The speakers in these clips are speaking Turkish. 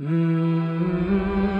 Mm-hmm.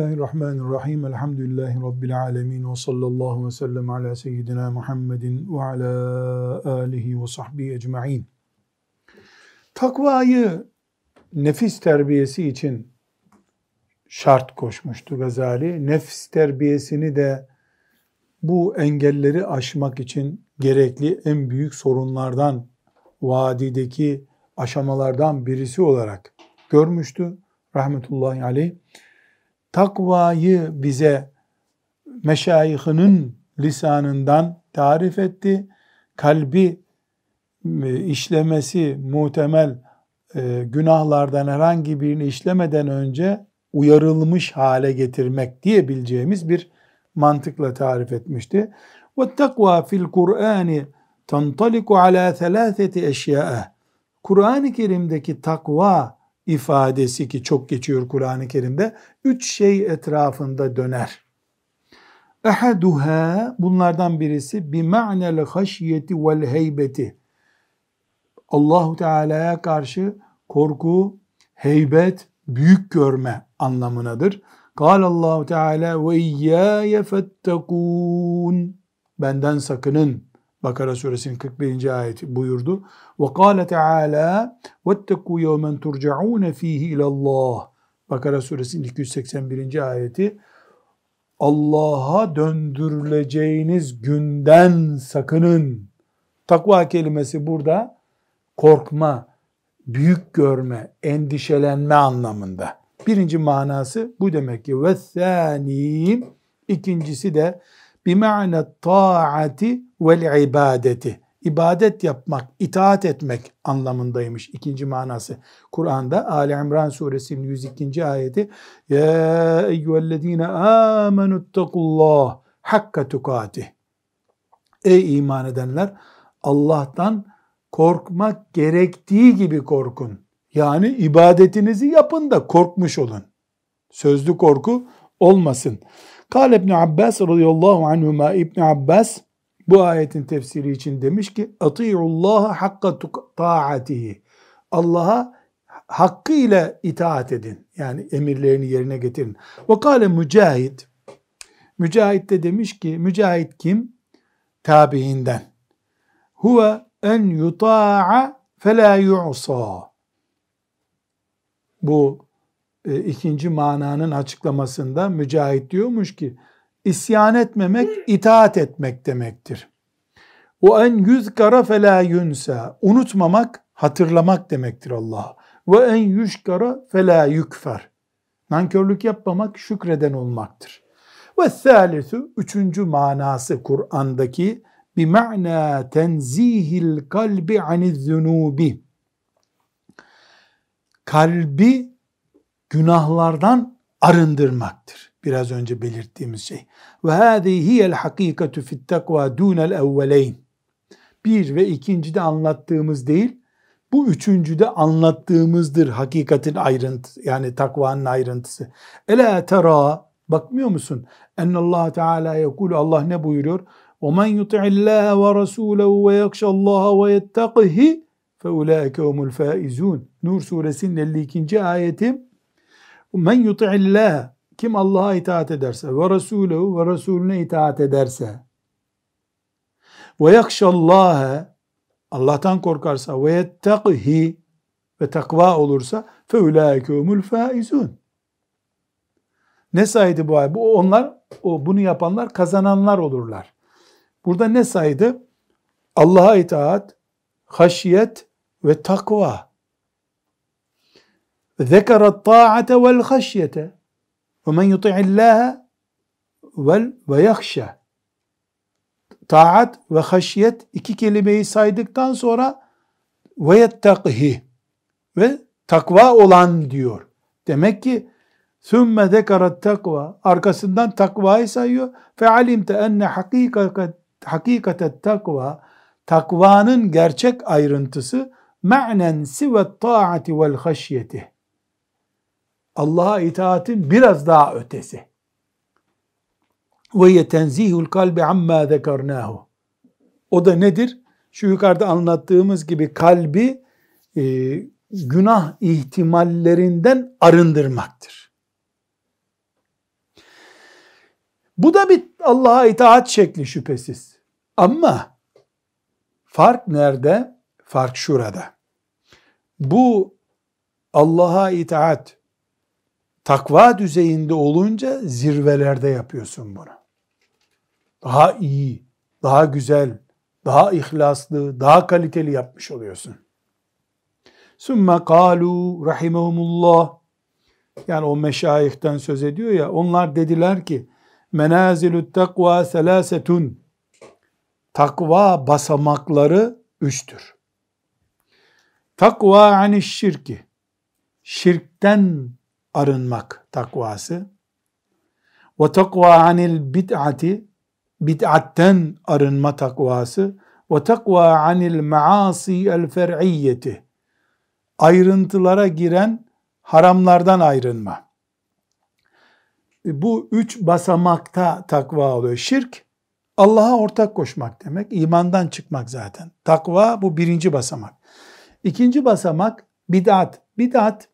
Bismillahirrahmanirrahim. Elhamdülillahi Rabbil alemin. Ve sallallahu ve sellem ala seyyidina Muhammedin ve ala alihi ve sahbihi ecma'in. Takvayı nefis terbiyesi için şart koşmuştu Gazali. Nefis terbiyesini de bu engelleri aşmak için gerekli en büyük sorunlardan, vadideki aşamalardan birisi olarak görmüştü. Rahmetullahi aleyh takvayı bize meşayihinin lisanından tarif etti. Kalbi e, işlemesi muhtemel e, günahlardan herhangi birini işlemeden önce uyarılmış hale getirmek diyebileceğimiz bir mantıkla tarif etmişti. Ve takva fil Kur'ani tantaliku ala thalathati eşya'a. Kur'an-ı Kerim'deki takva ifadesi ki çok geçiyor Kur'an-ı Kerim'de. Üç şey etrafında döner. Ehaduha bunlardan birisi bi ma'nel haşyeti vel heybeti. Allahu Teala'ya karşı korku, heybet, büyük görme anlamınadır. Kal Allahu Teala ve iyyâye fettekûn. Benden sakının Bakara suresinin 41. ayeti buyurdu. Ve kâle teâlâ vettekû yevmen turcaûne fîhi ilallah. Bakara suresinin 281. ayeti Allah'a döndürüleceğiniz günden sakının. Takva kelimesi burada korkma, büyük görme, endişelenme anlamında. Birinci manası bu demek ki ve ikincisi de taati vel ibadeti. İbadet yapmak, itaat etmek anlamındaymış ikinci manası. Kur'an'da Ali İmran suresinin 102. ayeti Ya eyyühellezine amenuttakullah hakka tukatih. Ey iman edenler Allah'tan korkmak gerektiği gibi korkun. Yani ibadetinizi yapın da korkmuş olun. Sözlü korku olmasın. Kale İbn Abbas radıyallahu anhuma İbn Abbas bu ayetin tefsiri için demiş ki Allah hakka taatihi. Allah'a hakkıyla itaat edin. Yani emirlerini yerine getirin. Ve kâle mücahid. Mücahid de demiş ki mücahid kim? Tabiinden. Huve en yuta'a felâ yu'sa. Bu e, ikinci mananın açıklamasında mücahit diyormuş ki isyan etmemek itaat etmek demektir. O en yüzkara fela yunsa unutmamak hatırlamak demektir Allah. Ve en yüşkara fela yükfer. Nankörlük yapmamak şükreden olmaktır. Ve thalithu üçüncü manası Kur'an'daki bir ma'na tenzihil kalbi aniz zunubi. Kalbi günahlardan arındırmaktır. Biraz önce belirttiğimiz şey. Ve hâzihi hiyel hakikatu fit takva dunel evveleyn. Bir ve ikincide anlattığımız değil, bu üçüncüde anlattığımızdır hakikatin ayrıntısı yani takvanın ayrıntısı. Ela tera bakmıyor musun? En Allah Teala yekul Allah ne buyuruyor? Ve rasûlehu ve yakşallâhe ve yetteqihi fe ulaike humul faizun. Nur suresinin 52. ayeti Men yuti'illah kim Allah'a itaat ederse ve Resulü ve Resulüne itaat ederse ve yakşallâhe Allah'tan korkarsa ve yetteqihi ve takva olursa fe ulaike faizun. Ne saydı bu ay? Bu onlar o bunu yapanlar kazananlar olurlar. Burada ne saydı? Allah'a itaat, haşiyet ve takva. ذكر الطاعة والخشية ومن يطع الله ve yakhşa taat ve haşyet iki kelimeyi saydıktan sonra ve yettekihi ve takva olan diyor. Demek ki sümme zekarat takva arkasından takvayı sayıyor. Fe alimte enne hakikat hakikatet takva takvanın gerçek ayrıntısı ma'nen sive taati vel haşyeti. Allah'a itaatin biraz daha ötesi. Ve yetenzihul kalbi amma zekarnahu. O da nedir? Şu yukarıda anlattığımız gibi kalbi e, günah ihtimallerinden arındırmaktır. Bu da bir Allah'a itaat şekli şüphesiz. Ama fark nerede? Fark şurada. Bu Allah'a itaat takva düzeyinde olunca zirvelerde yapıyorsun bunu. Daha iyi, daha güzel, daha ihlaslı, daha kaliteli yapmış oluyorsun. Sümme kalu rahimehumullah yani o meşayihten söz ediyor ya onlar dediler ki menazilü takva selasetun takva basamakları üçtür. Takva ani şirki şirkten arınmak takvası ve takva anil bid'ati bid'atten arınma takvası ve takva anil maasi el fer'iyyeti ayrıntılara giren haramlardan ayrınma. Bu üç basamakta takva oluyor. Şirk, Allah'a ortak koşmak demek. imandan çıkmak zaten. Takva bu birinci basamak. İkinci basamak bid'at. Bid'at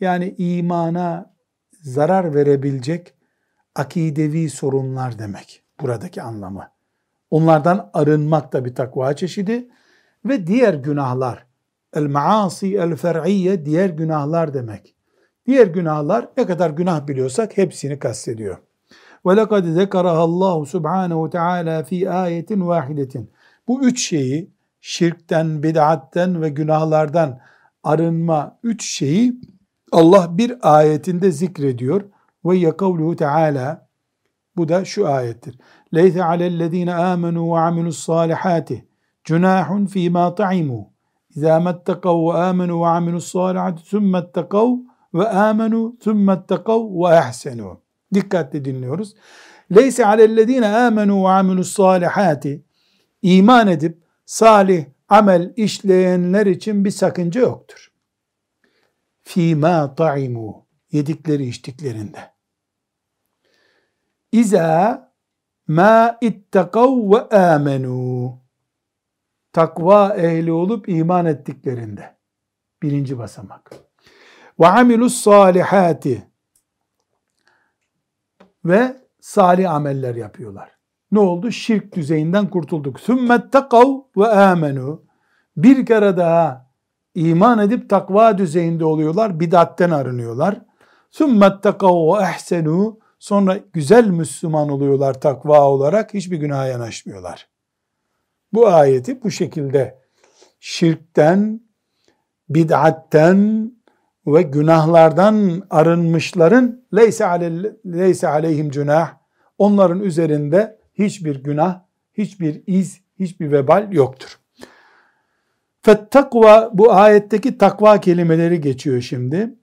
yani imana zarar verebilecek akidevi sorunlar demek. Buradaki anlamı. Onlardan arınmak da bir takva çeşidi ve diğer günahlar El maasi el fer'iyye diğer günahlar demek. Diğer günahlar ne kadar günah biliyorsak hepsini kastediyor. Ve lekad zekaraha Allah subhanehu teala fi ayetin vahidetin. Bu üç şeyi şirkten, bid'atten ve günahlardan arınma üç şeyi Allah bir ayetinde zikrediyor. Ve yekavluhu teala bu da şu ayettir. Leyse alellezine amenu ve amilus salihati cunahun fîmâ ta'imu İzâ metteqav ve âmenû ve amilus sâlihat sümme etteqav ve âmenû sümme etteqav ve ehsenû. Dikkatle dinliyoruz. Leyse alellezîne âmenû ve amilus sâlihâti iman edip salih amel işleyenler için bir sakınca yoktur. Fîmâ ta'imu yedikleri içtiklerinde. İza ma ittekav ve amenu takva ehli olup iman ettiklerinde. Birinci basamak. Ve amilus salihati ve salih ameller yapıyorlar. Ne oldu? Şirk düzeyinden kurtulduk. Sümmettekav ve amenu. Bir kere daha iman edip takva düzeyinde oluyorlar. Bidatten arınıyorlar. Sümmettekav ve ehsenu. Sonra güzel Müslüman oluyorlar takva olarak. Hiçbir günaha yanaşmıyorlar. Bu ayeti bu şekilde şirkten, bid'atten ve günahlardan arınmışların leyse, ale, leyse aleyhim günah onların üzerinde hiçbir günah, hiçbir iz, hiçbir vebal yoktur. Fettakva bu ayetteki takva kelimeleri geçiyor şimdi.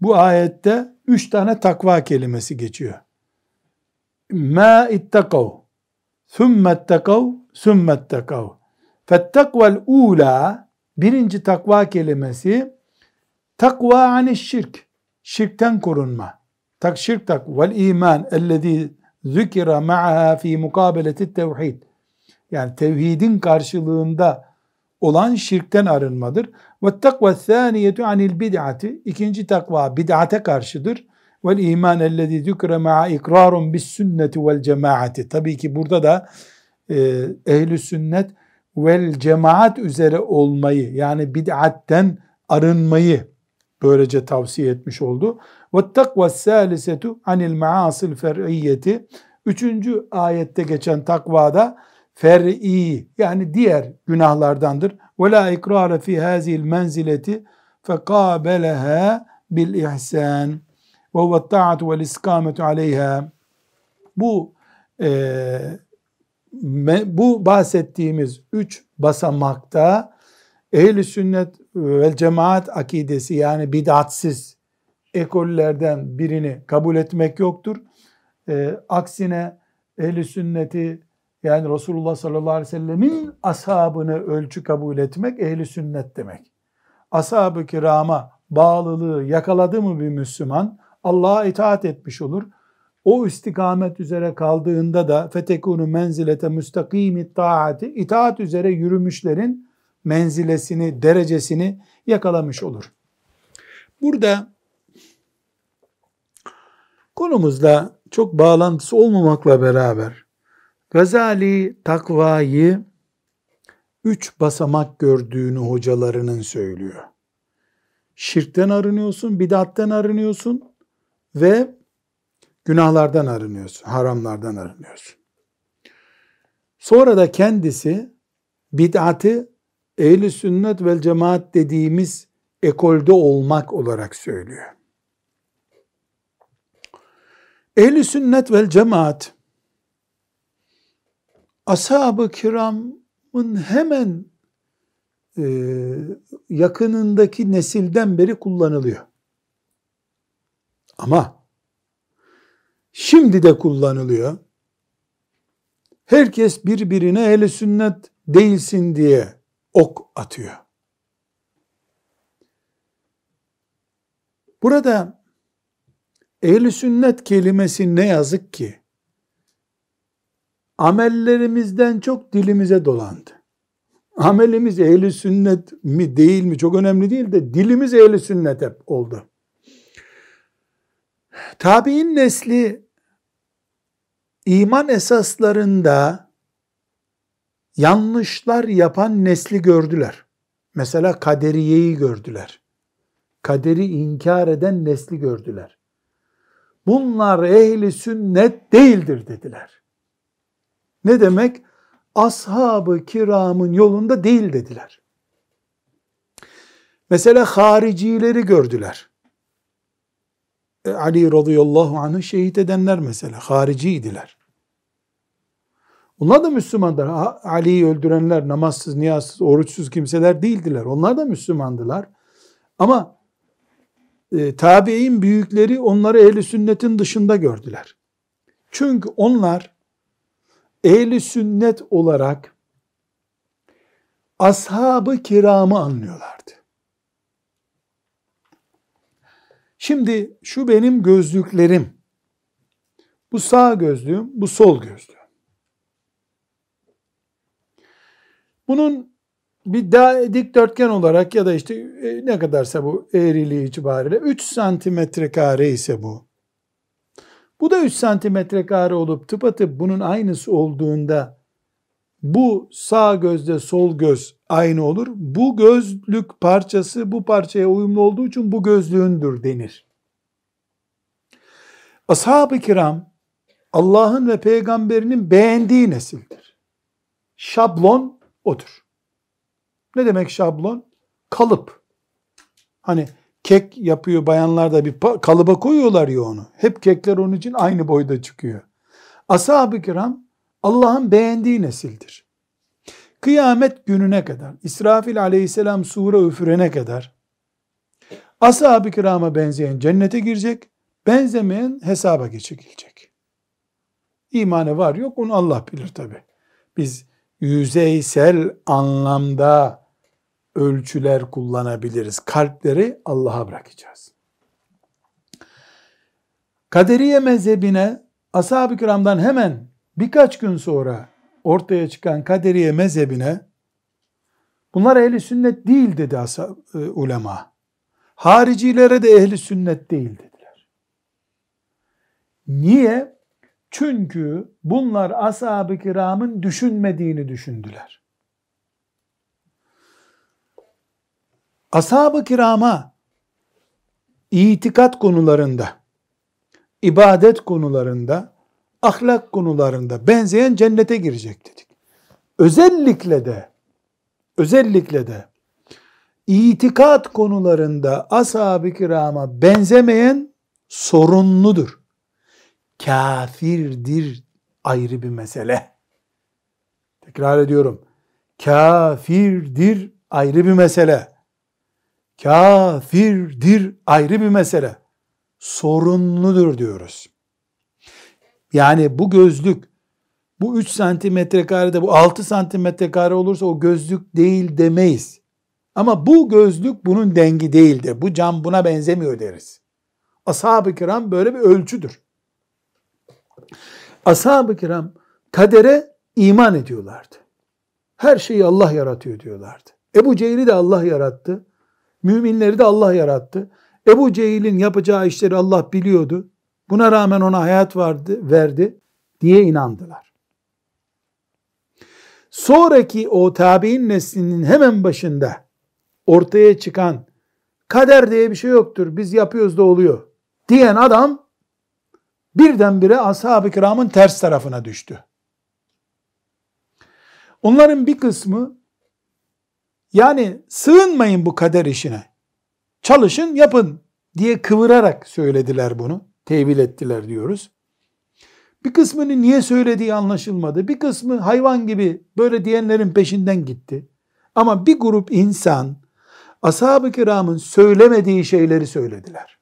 Bu ayette üç tane takva kelimesi geçiyor. Ma ittakav, thumme ittakav, sümmettekav. Fettekvel ula birinci takva kelimesi takva ani şirk. Şirkten korunma. Tak şirk tak vel iman ellezî zükira ma'aha fi mukabeleti tevhid. Yani tevhidin karşılığında olan şirkten arınmadır. Ve takva thaniyetu anil bid'ati. İkinci takva bid'ate karşıdır. Vel iman ellezî zükira ma'a ikrarun bis sünneti vel cemaati. Tabii ki burada da e, ehli sünnet vel cemaat üzere olmayı yani bid'atten arınmayı böylece tavsiye etmiş oldu. Ve takva salisetu anil maasil fer'iyyeti üçüncü ayette geçen takvada fer'i yani diğer günahlardandır. Ve la ikrara fi hazil menzileti fekabeleha bil ihsan ve huve ta'atu vel iskametu aleyha bu e, bu bahsettiğimiz üç basamakta ehli sünnet ve cemaat akidesi yani bid'atsiz ekollerden birini kabul etmek yoktur. E, aksine ehli sünneti yani Resulullah sallallahu aleyhi ve sellemin ashabını ölçü kabul etmek ehli sünnet demek. Ashab-ı kirama bağlılığı yakaladı mı bir Müslüman Allah'a itaat etmiş olur. O istikamet üzere kaldığında da fetekunu menzilete müstakimi taati itaat üzere yürümüşlerin menzilesini, derecesini yakalamış olur. Burada konumuzla çok bağlantısı olmamakla beraber Gazali takvayı üç basamak gördüğünü hocalarının söylüyor. Şirkten arınıyorsun, bidatten arınıyorsun ve günahlardan arınıyorsun, haramlardan arınıyorsun. Sonra da kendisi bid'atı ehli sünnet vel cemaat dediğimiz ekolde olmak olarak söylüyor. Ehli sünnet vel cemaat ashab-ı kiramın hemen e, yakınındaki nesilden beri kullanılıyor. Ama şimdi de kullanılıyor. Herkes birbirine ehli sünnet değilsin diye ok atıyor. Burada ehli sünnet kelimesi ne yazık ki amellerimizden çok dilimize dolandı. Amelimiz ehli sünnet mi değil mi çok önemli değil de dilimiz ehli sünnet hep oldu. Tabi'in nesli iman esaslarında yanlışlar yapan nesli gördüler. Mesela kaderiyeyi gördüler. Kaderi inkar eden nesli gördüler. Bunlar ehli sünnet değildir dediler. Ne demek? Ashab-ı kiramın yolunda değil dediler. Mesela haricileri gördüler. E, Ali radıyallahu anh'ı şehit edenler mesela hariciydiler. Onlar da Müslümanlar. Ali'yi öldürenler namazsız, niyazsız, oruçsuz kimseler değildiler. Onlar da Müslümandılar. Ama e, tabi'in büyükleri onları ehli sünnetin dışında gördüler. Çünkü onlar ehli sünnet olarak ashabı kiramı anlıyorlardı. Şimdi şu benim gözlüklerim. Bu sağ gözlüğüm, bu sol gözlüğüm. Bunun bir daha dikdörtgen olarak ya da işte e, ne kadarsa bu eğriliği itibariyle 3 santimetre kare ise bu. Bu da 3 santimetre kare olup tıpatıp bunun aynısı olduğunda bu sağ gözde sol göz aynı olur. Bu gözlük parçası bu parçaya uyumlu olduğu için bu gözlüğündür denir. Ashab-ı kiram Allah'ın ve peygamberinin beğendiği nesildir. Şablon odur. Ne demek şablon? Kalıp. Hani kek yapıyor bayanlar da bir kalıba koyuyorlar ya onu. Hep kekler onun için aynı boyda çıkıyor. Ashab-ı kiram Allah'ın beğendiği nesildir. Kıyamet gününe kadar, İsrafil aleyhisselam sure üfürene kadar ashab-ı kirama benzeyen cennete girecek, benzemeyen hesaba geçilecek. İmanı var yok onu Allah bilir tabi. Biz yüzeysel anlamda ölçüler kullanabiliriz. Kalpleri Allah'a bırakacağız. Kaderiye mezhebine ashab-ı kiramdan hemen birkaç gün sonra ortaya çıkan kaderiye mezhebine bunlar ehli sünnet değil dedi ashab, e, ulema. Haricilere de ehli sünnet değil dediler. Niye? Çünkü bunlar ashab-ı kiramın düşünmediğini düşündüler. Ashab-ı kirama itikat konularında, ibadet konularında, ahlak konularında benzeyen cennete girecek dedik. Özellikle de özellikle de itikat konularında ashab-ı kirama benzemeyen sorunludur. Kafirdir ayrı bir mesele. Tekrar ediyorum. Kafirdir ayrı bir mesele. Kafirdir ayrı bir mesele. Sorunludur diyoruz. Yani bu gözlük bu 3 santimetre karede bu 6 santimetre kare olursa o gözlük değil demeyiz. Ama bu gözlük bunun dengi değildir. Bu cam buna benzemiyor deriz. Ashab-ı kiram böyle bir ölçüdür. Ashab-ı kiram kadere iman ediyorlardı. Her şeyi Allah yaratıyor diyorlardı. Ebu Cehil'i de Allah yarattı. Müminleri de Allah yarattı. Ebu Cehil'in yapacağı işleri Allah biliyordu. Buna rağmen ona hayat vardı, verdi diye inandılar. Sonraki o tabi'in neslinin hemen başında ortaya çıkan kader diye bir şey yoktur. Biz yapıyoruz da oluyor. Diyen adam birdenbire ashab-ı kiramın ters tarafına düştü. Onların bir kısmı yani sığınmayın bu kader işine. Çalışın yapın diye kıvırarak söylediler bunu. Tevil ettiler diyoruz. Bir kısmını niye söylediği anlaşılmadı. Bir kısmı hayvan gibi böyle diyenlerin peşinden gitti. Ama bir grup insan ashab-ı kiramın söylemediği şeyleri söylediler.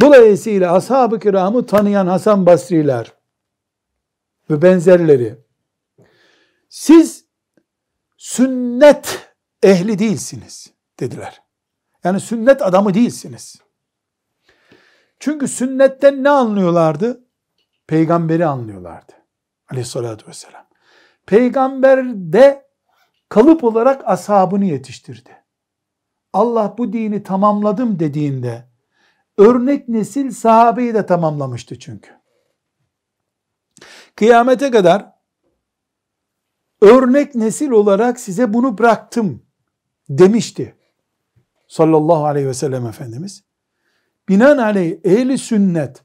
Dolayısıyla ashab-ı kiramı tanıyan Hasan Basriler ve benzerleri siz sünnet ehli değilsiniz dediler. Yani sünnet adamı değilsiniz. Çünkü sünnetten ne anlıyorlardı? Peygamberi anlıyorlardı. Aleyhissalatü vesselam. Peygamber de kalıp olarak ashabını yetiştirdi. Allah bu dini tamamladım dediğinde örnek nesil sahabeyi de tamamlamıştı çünkü. Kıyamete kadar örnek nesil olarak size bunu bıraktım demişti. Sallallahu aleyhi ve sellem Efendimiz. Binaenaleyh ehli sünnet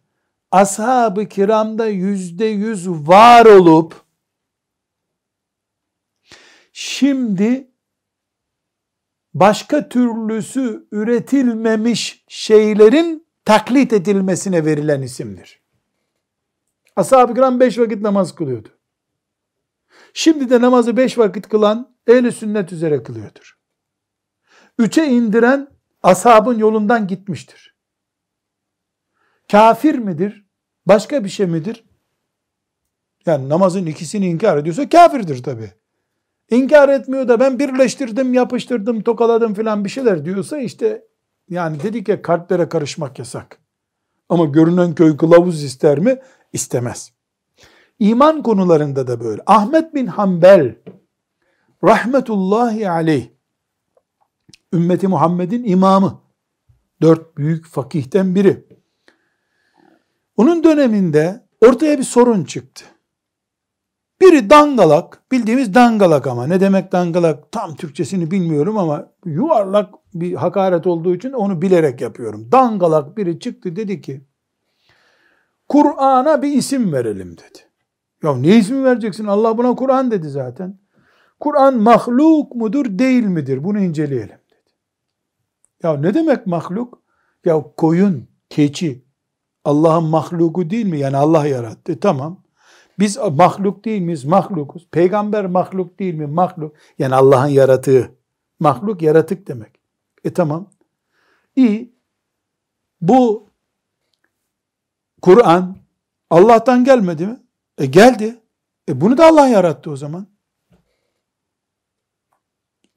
ashab-ı kiramda yüzde yüz var olup şimdi başka türlüsü üretilmemiş şeylerin taklit edilmesine verilen isimdir. Ashab-ı kiram beş vakit namaz kılıyordu. Şimdi de namazı beş vakit kılan ehli sünnet üzere kılıyordur. Üçe indiren ashabın yolundan gitmiştir. Kafir midir? Başka bir şey midir? Yani namazın ikisini inkar ediyorsa kafirdir tabi. İnkar etmiyor da ben birleştirdim, yapıştırdım, tokaladım filan bir şeyler diyorsa işte yani dedik ya kalplere karışmak yasak. Ama görünen köy kılavuz ister mi? İstemez. İman konularında da böyle. Ahmet bin Hanbel rahmetullahi aleyh ümmeti Muhammed'in imamı. Dört büyük fakihten biri. Onun döneminde ortaya bir sorun çıktı. Biri dangalak, bildiğimiz dangalak ama ne demek dangalak tam Türkçesini bilmiyorum ama yuvarlak bir hakaret olduğu için onu bilerek yapıyorum. Dangalak biri çıktı dedi ki Kur'an'a bir isim verelim dedi. Ya ne ismi vereceksin? Allah buna Kur'an dedi zaten. Kur'an mahluk mudur değil midir? Bunu inceleyelim dedi. Ya ne demek mahluk? Ya koyun, keçi Allah'ın mahluku değil mi? Yani Allah yarattı. Tamam. Biz mahluk değil miyiz? Mahlukuz. Peygamber mahluk değil mi? Mahluk. Yani Allah'ın yaratığı. Mahluk yaratık demek. E tamam. İyi. Bu Kur'an Allah'tan gelmedi mi? E geldi. E bunu da Allah yarattı o zaman.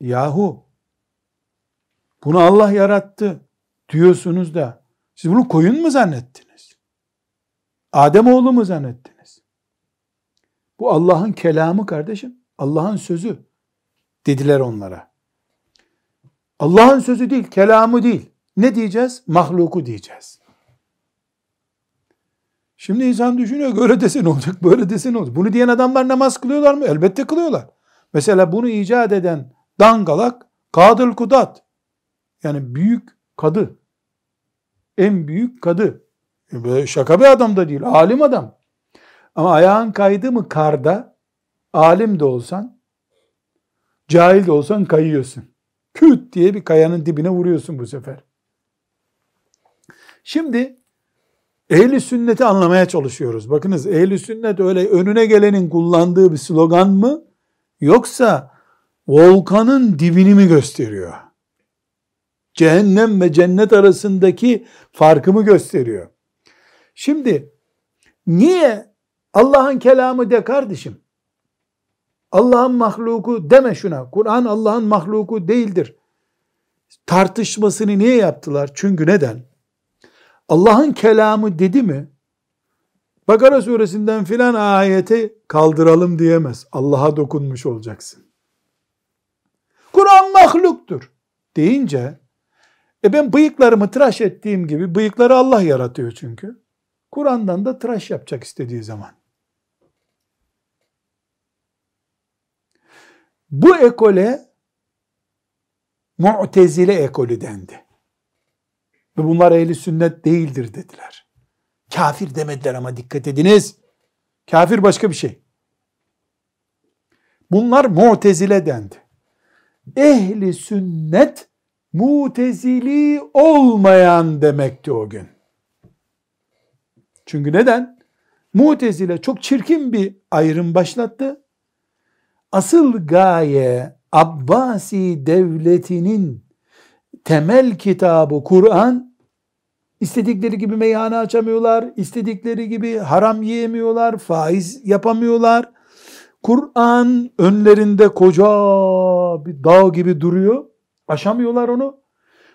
Yahu bunu Allah yarattı diyorsunuz da siz bunu koyun mu zannettiniz? Adem oğlu mu zannettiniz? Bu Allah'ın kelamı kardeşim. Allah'ın sözü dediler onlara. Allah'ın sözü değil, kelamı değil. Ne diyeceğiz? Mahluku diyeceğiz. Şimdi insan düşünüyor öyle dese ne olacak, böyle dese ne olacak? Bunu diyen adamlar namaz kılıyorlar mı? Elbette kılıyorlar. Mesela bunu icat eden dangalak Kadıl Kudat. Yani büyük kadı. En büyük kadı. Böyle şaka bir adam da değil, alim adam. Ama ayağın kaydı mı karda, alim de olsan, cahil de olsan kayıyorsun. Küt diye bir kayanın dibine vuruyorsun bu sefer. Şimdi Ehli sünneti anlamaya çalışıyoruz. Bakınız ehli sünnet öyle önüne gelenin kullandığı bir slogan mı? Yoksa volkanın dibini mi gösteriyor? Cehennem ve cennet arasındaki farkı mı gösteriyor? Şimdi niye Allah'ın kelamı de kardeşim? Allah'ın mahluku deme şuna. Kur'an Allah'ın mahluku değildir. Tartışmasını niye yaptılar? Çünkü neden? Allah'ın kelamı dedi mi? Bakara suresinden filan ayeti kaldıralım diyemez. Allah'a dokunmuş olacaksın. Kur'an mahluktur deyince e ben bıyıklarımı tıraş ettiğim gibi bıyıkları Allah yaratıyor çünkü. Kur'an'dan da tıraş yapacak istediği zaman. Bu ekole Mu'tezile ekolü dendi. Ve bunlar ehli sünnet değildir dediler. Kafir demediler ama dikkat ediniz. Kafir başka bir şey. Bunlar Mu'tezile dendi. Ehli sünnet mutezili olmayan demekti o gün. Çünkü neden? Mutezile çok çirkin bir ayrım başlattı. Asıl gaye Abbasi devletinin temel kitabı Kur'an istedikleri gibi meyhane açamıyorlar, istedikleri gibi haram yiyemiyorlar, faiz yapamıyorlar. Kur'an önlerinde koca bir dağ gibi duruyor. Aşamıyorlar onu.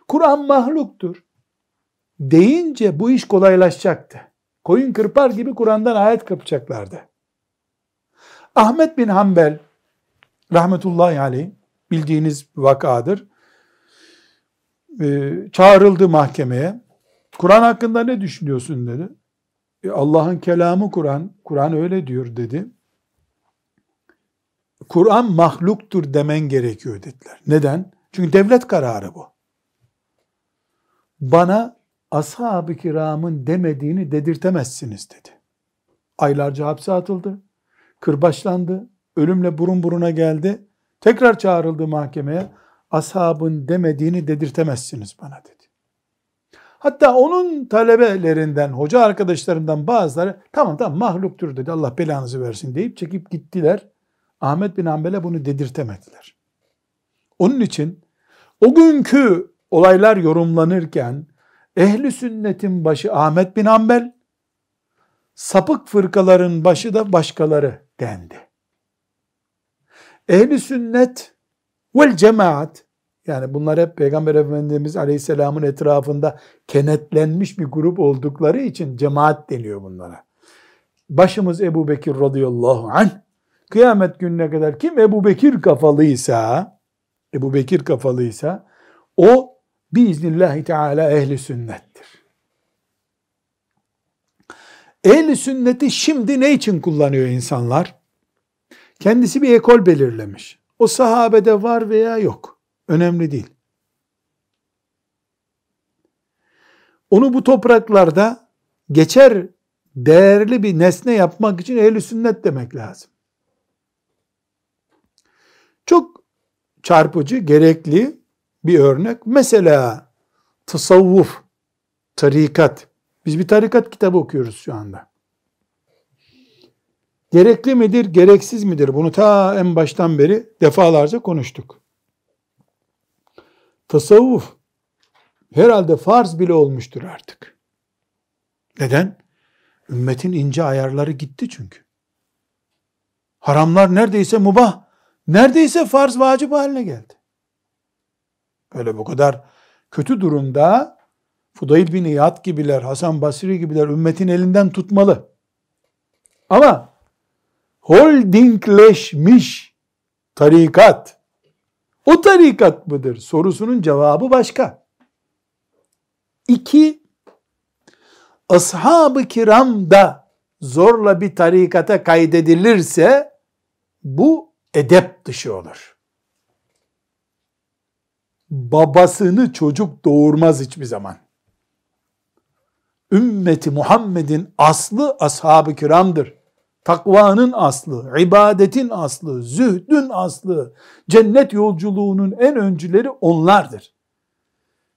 Kur'an mahluktur. Deyince bu iş kolaylaşacaktı. Koyun kırpar gibi Kur'an'dan ayet kırpacaklardı. Ahmet bin Hanbel rahmetullahi aleyh bildiğiniz vakadır. Ee, çağrıldı mahkemeye. Kur'an hakkında ne düşünüyorsun dedi. E, Allah'ın kelamı Kur'an. Kur'an öyle diyor dedi. Kur'an mahluktur demen gerekiyor dediler. Neden? Çünkü devlet kararı bu. Bana ashab-ı kiramın demediğini dedirtemezsiniz dedi. Aylarca hapse atıldı. Kırbaçlandı. Ölümle burun buruna geldi. Tekrar çağrıldı mahkemeye. Ashabın demediğini dedirtemezsiniz bana dedi. Hatta onun talebelerinden, hoca arkadaşlarından bazıları tamam tamam mahluktur dedi Allah belanızı versin deyip çekip gittiler. Ahmet bin Hanbel'e bunu dedirtemediler. Onun için o günkü olaylar yorumlanırken ehli sünnetin başı Ahmet bin Hanbel, sapık fırkaların başı da başkaları dendi. Ehli sünnet vel cemaat yani bunlar hep Peygamber Efendimiz Aleyhisselam'ın etrafında kenetlenmiş bir grup oldukları için cemaat deniyor bunlara. Başımız Ebu Bekir radıyallahu anh kıyamet gününe kadar kim Ebu Bekir kafalıysa Ebu Bekir kafalıysa o biiznillahü teala ehli sünnettir. Ehli sünneti şimdi ne için kullanıyor insanlar? Kendisi bir ekol belirlemiş. O sahabede var veya yok. Önemli değil. Onu bu topraklarda geçer değerli bir nesne yapmak için ehli sünnet demek lazım. Çok çarpıcı, gerekli bir örnek. Mesela tasavvuf, tarikat. Biz bir tarikat kitabı okuyoruz şu anda. Gerekli midir, gereksiz midir? Bunu ta en baştan beri defalarca konuştuk. Tasavvuf herhalde farz bile olmuştur artık. Neden? Ümmetin ince ayarları gitti çünkü. Haramlar neredeyse mubah, neredeyse farz vacip haline geldi. Öyle bu kadar kötü durumda Fudayl bin İyad gibiler, Hasan Basri gibiler ümmetin elinden tutmalı. Ama holdingleşmiş tarikat o tarikat mıdır? Sorusunun cevabı başka. İki, ashab-ı kiram da zorla bir tarikata kaydedilirse bu edep dışı olur. Babasını çocuk doğurmaz hiçbir zaman. Ümmeti Muhammed'in aslı ashab-ı kiramdır takvanın aslı, ibadetin aslı, zühdün aslı, cennet yolculuğunun en öncüleri onlardır.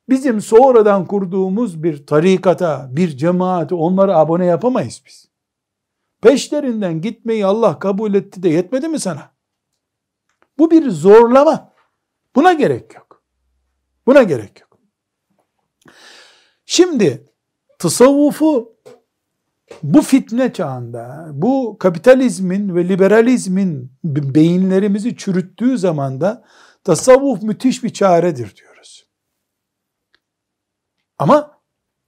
Bizim sonradan kurduğumuz bir tarikata, bir cemaate onları abone yapamayız biz. Peşlerinden gitmeyi Allah kabul etti de yetmedi mi sana? Bu bir zorlama. Buna gerek yok. Buna gerek yok. Şimdi tasavvufu bu fitne çağında, bu kapitalizmin ve liberalizmin beyinlerimizi çürüttüğü zamanda tasavvuf müthiş bir çaredir diyoruz. Ama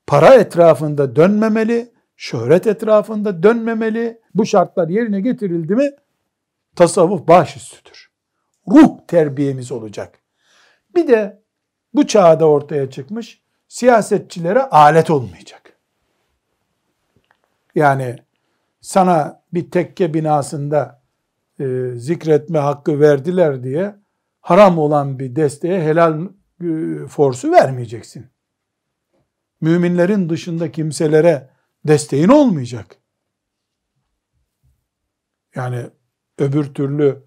para etrafında dönmemeli, şöhret etrafında dönmemeli. Bu şartlar yerine getirildi mi tasavvuf baş üstüdür. Ruh terbiyemiz olacak. Bir de bu çağda ortaya çıkmış siyasetçilere alet olmayacak. Yani sana bir tekke binasında e, zikretme hakkı verdiler diye haram olan bir desteğe helal e, forsu vermeyeceksin. Müminlerin dışında kimselere desteğin olmayacak. Yani öbür türlü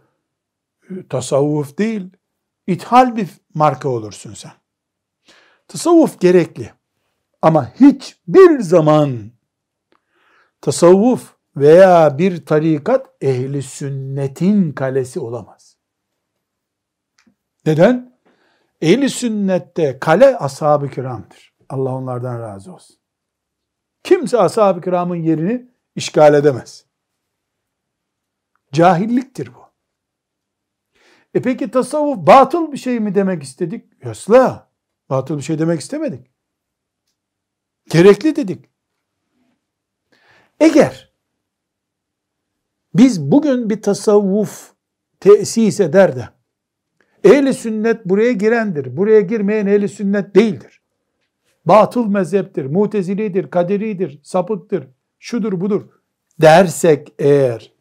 e, tasavvuf değil, ithal bir marka olursun sen. Tasavvuf gerekli. Ama hiçbir zaman tasavvuf veya bir tarikat ehli sünnetin kalesi olamaz. Neden? Ehli sünnette kale ashab-ı kiramdır. Allah onlardan razı olsun. Kimse ashab-ı kiramın yerini işgal edemez. Cahilliktir bu. E peki tasavvuf batıl bir şey mi demek istedik? Yasla. Batıl bir şey demek istemedik. Gerekli dedik. Eğer biz bugün bir tasavvuf tesis eder de ehli sünnet buraya girendir. Buraya girmeyen ehli sünnet değildir. Batıl mezheptir, mutezilidir, kaderidir, sapıktır, şudur budur dersek eğer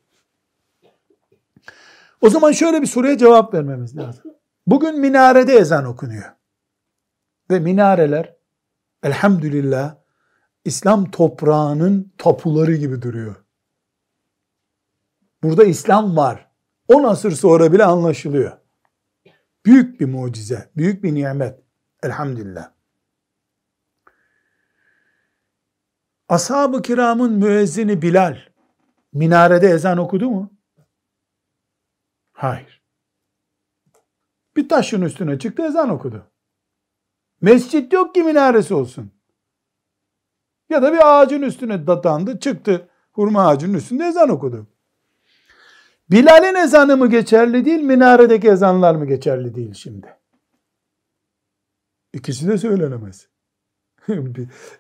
o zaman şöyle bir soruya cevap vermemiz lazım. Bugün minarede ezan okunuyor. Ve minareler elhamdülillah İslam toprağının tapuları gibi duruyor. Burada İslam var. 10 asır sonra bile anlaşılıyor. Büyük bir mucize, büyük bir nimet. Elhamdülillah. Ashab-ı kiramın müezzini Bilal minarede ezan okudu mu? Hayır. Bir taşın üstüne çıktı ezan okudu. Mescit yok ki minaresi olsun. Ya da bir ağacın üstüne datandı, çıktı hurma ağacının üstünde ezan okudu. Bilal'in ezanı mı geçerli değil, minaredeki ezanlar mı geçerli değil şimdi? İkisi de söylenemez.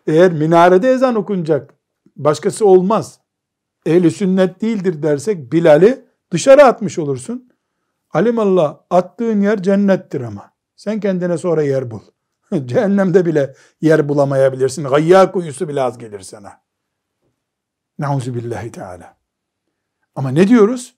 Eğer minarede ezan okunacak, başkası olmaz. Ehli sünnet değildir dersek Bilal'i dışarı atmış olursun. Alimallah attığın yer cennettir ama. Sen kendine sonra yer bul. Cehennemde bile yer bulamayabilirsin. Gayya kuyusu bile az gelir sana. Nauzu billahi teala. Ama ne diyoruz?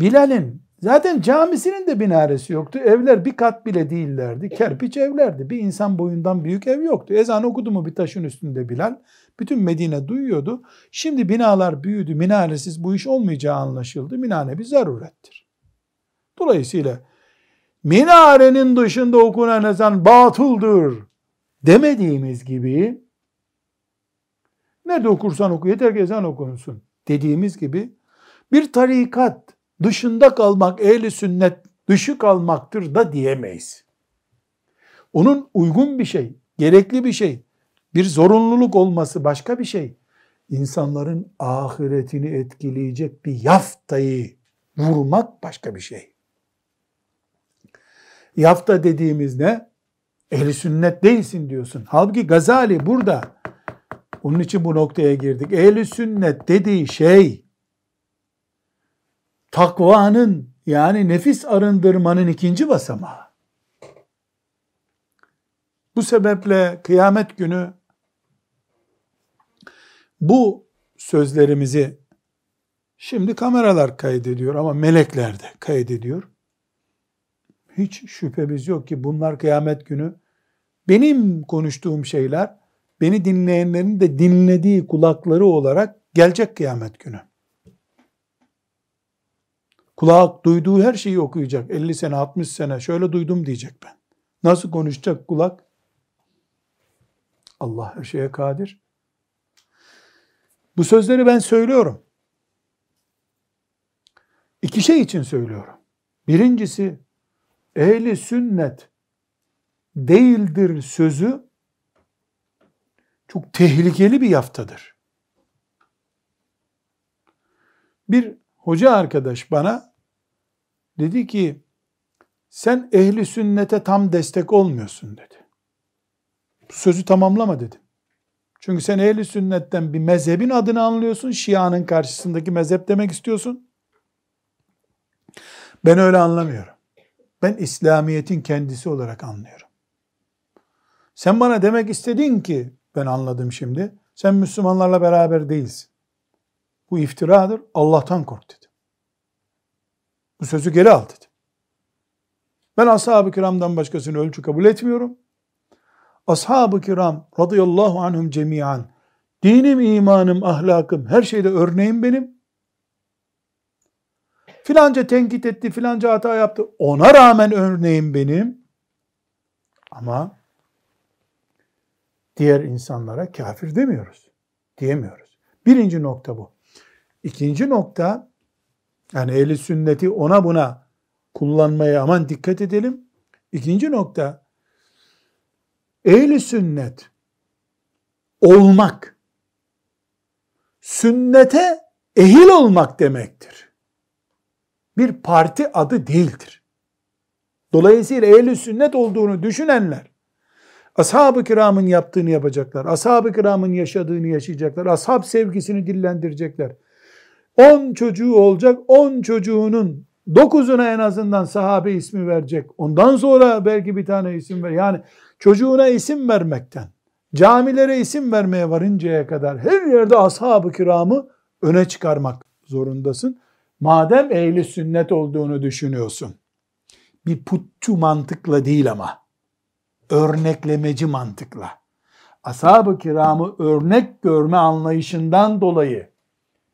Bilal'in zaten camisinin de binaresi yoktu. Evler bir kat bile değillerdi. Kerpiç evlerdi. Bir insan boyundan büyük ev yoktu. Ezan okudu mu bir taşın üstünde Bilal. Bütün Medine duyuyordu. Şimdi binalar büyüdü. Minaresiz bu iş olmayacağı anlaşıldı. Minare bir zarurettir. Dolayısıyla minarenin dışında okunan ezan batıldır demediğimiz gibi nerede okursan oku yeter ki ezan okunsun dediğimiz gibi bir tarikat dışında kalmak ehli sünnet dışı kalmaktır da diyemeyiz. Onun uygun bir şey, gerekli bir şey, bir zorunluluk olması başka bir şey. İnsanların ahiretini etkileyecek bir yaftayı vurmak başka bir şey. Yafta dediğimiz ne? Ehli sünnet değilsin diyorsun. Halbuki Gazali burada onun için bu noktaya girdik. Ehli sünnet dediği şey takvanın yani nefis arındırmanın ikinci basamağı. Bu sebeple kıyamet günü bu sözlerimizi şimdi kameralar kaydediyor ama melekler de kaydediyor hiç şüphemiz yok ki bunlar kıyamet günü benim konuştuğum şeyler beni dinleyenlerin de dinlediği kulakları olarak gelecek kıyamet günü. Kulak duyduğu her şeyi okuyacak. 50 sene, 60 sene şöyle duydum diyecek ben. Nasıl konuşacak kulak? Allah her şeye kadir. Bu sözleri ben söylüyorum. İki şey için söylüyorum. Birincisi ehli sünnet değildir sözü çok tehlikeli bir yaftadır. Bir hoca arkadaş bana dedi ki sen ehli sünnete tam destek olmuyorsun dedi. Sözü tamamlama dedim. Çünkü sen ehli sünnetten bir mezhebin adını anlıyorsun. Şia'nın karşısındaki mezhep demek istiyorsun. Ben öyle anlamıyorum. Ben İslamiyet'in kendisi olarak anlıyorum. Sen bana demek istedin ki ben anladım şimdi. Sen Müslümanlarla beraber değilsin. Bu iftiradır. Allah'tan kork dedim. Bu sözü geri al dedim. Ben ashab-ı kiramdan başkasını ölçü kabul etmiyorum. Ashab-ı kiram radıyallahu anhum cemiyan dinim, imanım, ahlakım her şeyde örneğim benim. Filanca tenkit etti, filanca hata yaptı. Ona rağmen örneğim benim. Ama diğer insanlara kafir demiyoruz. Diyemiyoruz. Birinci nokta bu. İkinci nokta yani ehli sünneti ona buna kullanmaya aman dikkat edelim. İkinci nokta ehli sünnet olmak sünnete ehil olmak demektir. Bir parti adı değildir. Dolayısıyla ehli sünnet olduğunu düşünenler ashab-ı kiramın yaptığını yapacaklar. Ashab-ı kiramın yaşadığını yaşayacaklar. Ashab sevgisini dillendirecekler. 10 çocuğu olacak. 10 çocuğunun 9'una en azından sahabe ismi verecek. Ondan sonra belki bir tane isim ver. Yani çocuğuna isim vermekten, camilere isim vermeye varıncaya kadar her yerde ashab-ı kiramı öne çıkarmak zorundasın. Madem ehli sünnet olduğunu düşünüyorsun. Bir putçu mantıkla değil ama. Örneklemeci mantıkla. Ashab-ı kiramı örnek görme anlayışından dolayı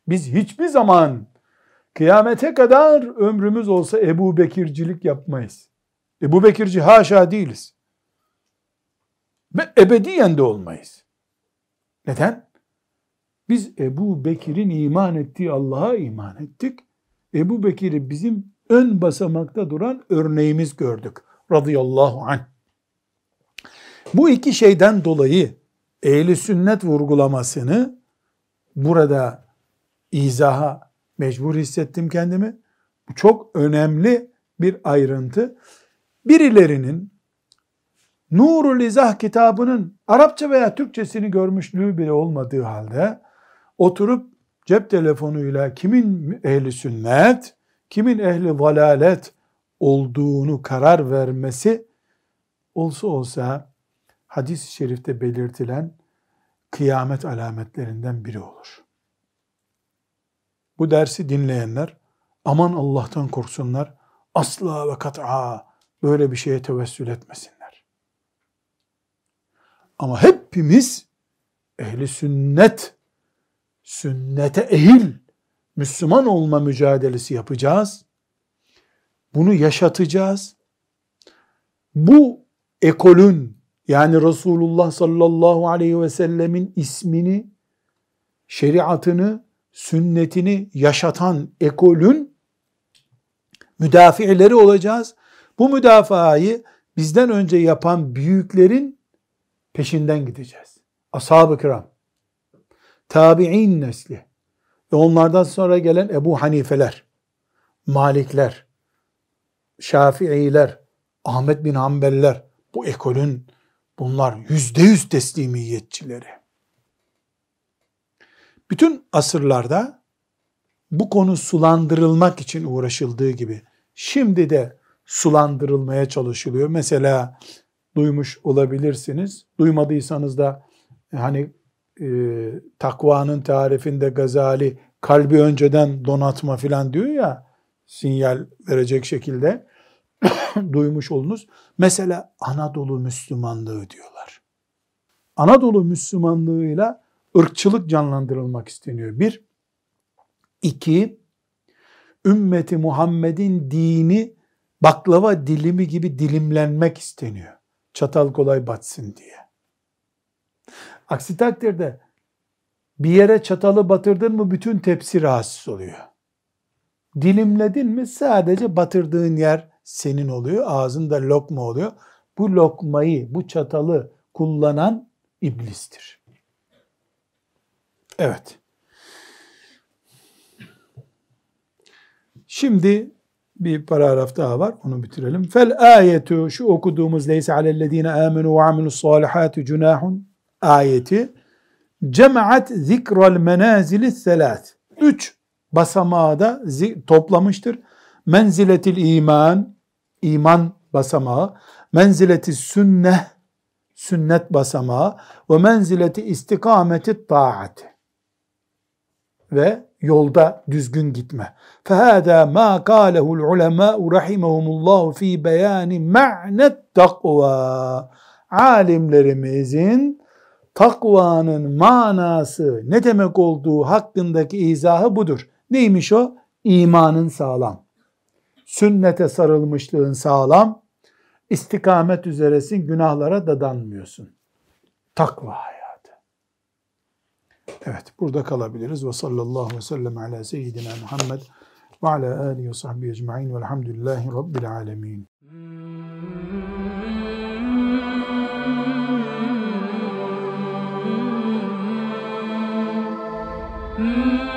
biz hiçbir zaman kıyamete kadar ömrümüz olsa Ebu Bekircilik yapmayız. Ebu Bekirci haşa değiliz. Ve ebediyen de olmayız. Neden? Biz Ebu Bekir'in iman ettiği Allah'a iman ettik. Ebu Bekir'i bizim ön basamakta duran örneğimiz gördük. Radıyallahu anh. Bu iki şeyden dolayı ehli sünnet vurgulamasını burada izaha mecbur hissettim kendimi. Bu çok önemli bir ayrıntı. Birilerinin Nurul İzah kitabının Arapça veya Türkçesini görmüşlüğü bile olmadığı halde oturup cep telefonuyla kimin ehli sünnet, kimin ehli zalalet olduğunu karar vermesi olsa olsa hadis-i şerifte belirtilen kıyamet alametlerinden biri olur. Bu dersi dinleyenler aman Allah'tan korksunlar, asla ve kat'a böyle bir şeye tevessül etmesinler. Ama hepimiz ehli sünnet, sünnete ehil, Müslüman olma mücadelesi yapacağız. Bunu yaşatacağız. Bu ekolün yani Resulullah sallallahu aleyhi ve sellemin ismini, şeriatını, sünnetini yaşatan ekolün müdafileri olacağız. Bu müdafayı bizden önce yapan büyüklerin peşinden gideceğiz. Ashab-ı kiram, tabi'in nesli ve onlardan sonra gelen Ebu Hanifeler, Malikler, Şafiiler, Ahmet bin Hanbeliler bu ekolün bunlar yüzde yüz teslimiyetçileri. Bütün asırlarda bu konu sulandırılmak için uğraşıldığı gibi şimdi de sulandırılmaya çalışılıyor. Mesela duymuş olabilirsiniz. Duymadıysanız da hani e, takvanın tarifinde Gazali kalbi önceden donatma filan diyor ya sinyal verecek şekilde duymuş olunuz. Mesela Anadolu Müslümanlığı diyorlar. Anadolu Müslümanlığıyla ırkçılık canlandırılmak isteniyor. Bir. iki ümmeti Muhammed'in dini baklava dilimi gibi dilimlenmek isteniyor. Çatal kolay batsın diye. Aksi takdirde bir yere çatalı batırdın mı bütün tepsi rahatsız oluyor. Dilimledin mi sadece batırdığın yer senin oluyor. Ağzında lokma oluyor. Bu lokmayı, bu çatalı kullanan iblistir. Evet. Şimdi bir paragraf daha var. Onu bitirelim. Fel ayetu şu okuduğumuz leyse alellezine amenu ve amilus salihati cunahun ayeti cemaat zikral menazili selat. Üç basamağı da toplamıştır. Menziletil iman, iman basamağı, menzileti sünne, sünnet basamağı ve menzileti istikameti taati ve yolda düzgün gitme. فَهَذَا مَا قَالَهُ الْعُلَمَاءُ رَحِمَهُمُ اللّٰهُ ف۪ي بَيَانِ مَعْنَ التَّقْوَى Alimlerimizin takvanın manası ne demek olduğu hakkındaki izahı budur. Neymiş o? İmanın sağlam. Sünnete sarılmışlığın sağlam. istikamet üzeresin, günahlara dadanmıyorsun. Takva Evet burada kalabiliriz. Ve sallallahu aleyhi ve sellem ala seyyidina Muhammed ve ala alihi ve sahbihi ecma'in velhamdülillahi rabbil alemin. Mm.